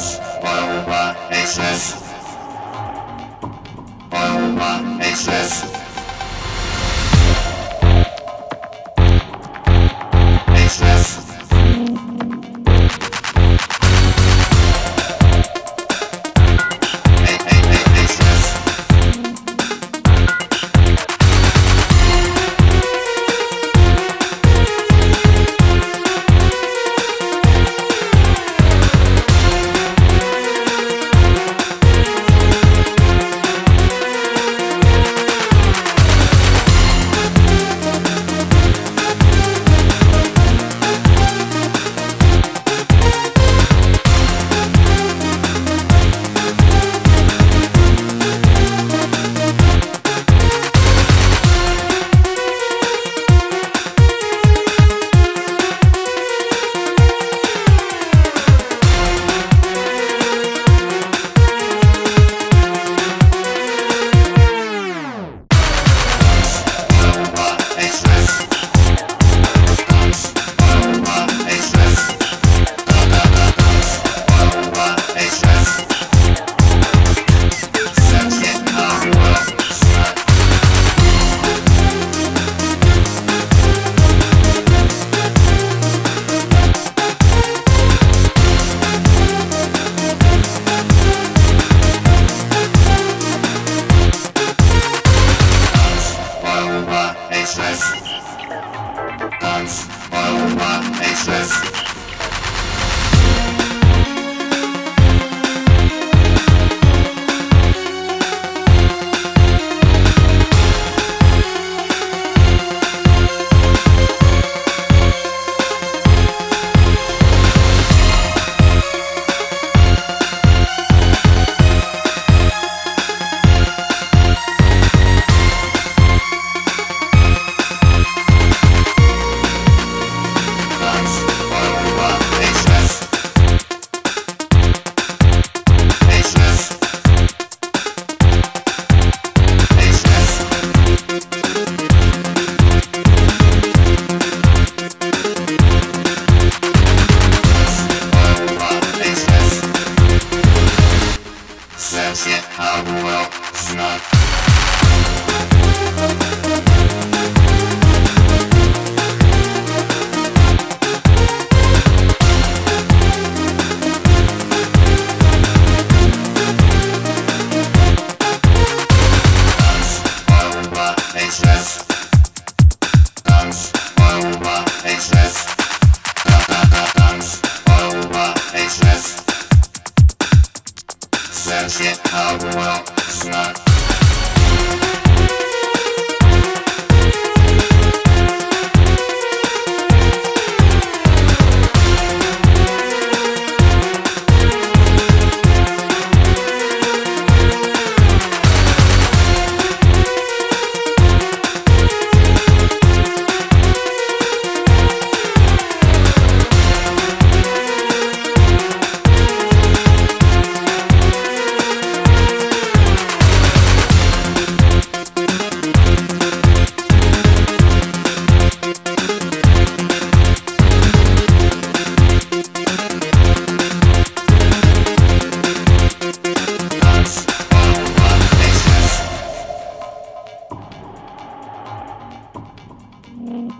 Express. Europa Express. Europa Express. Zauber, ich schwiss. I'm power not. Mm-hmm.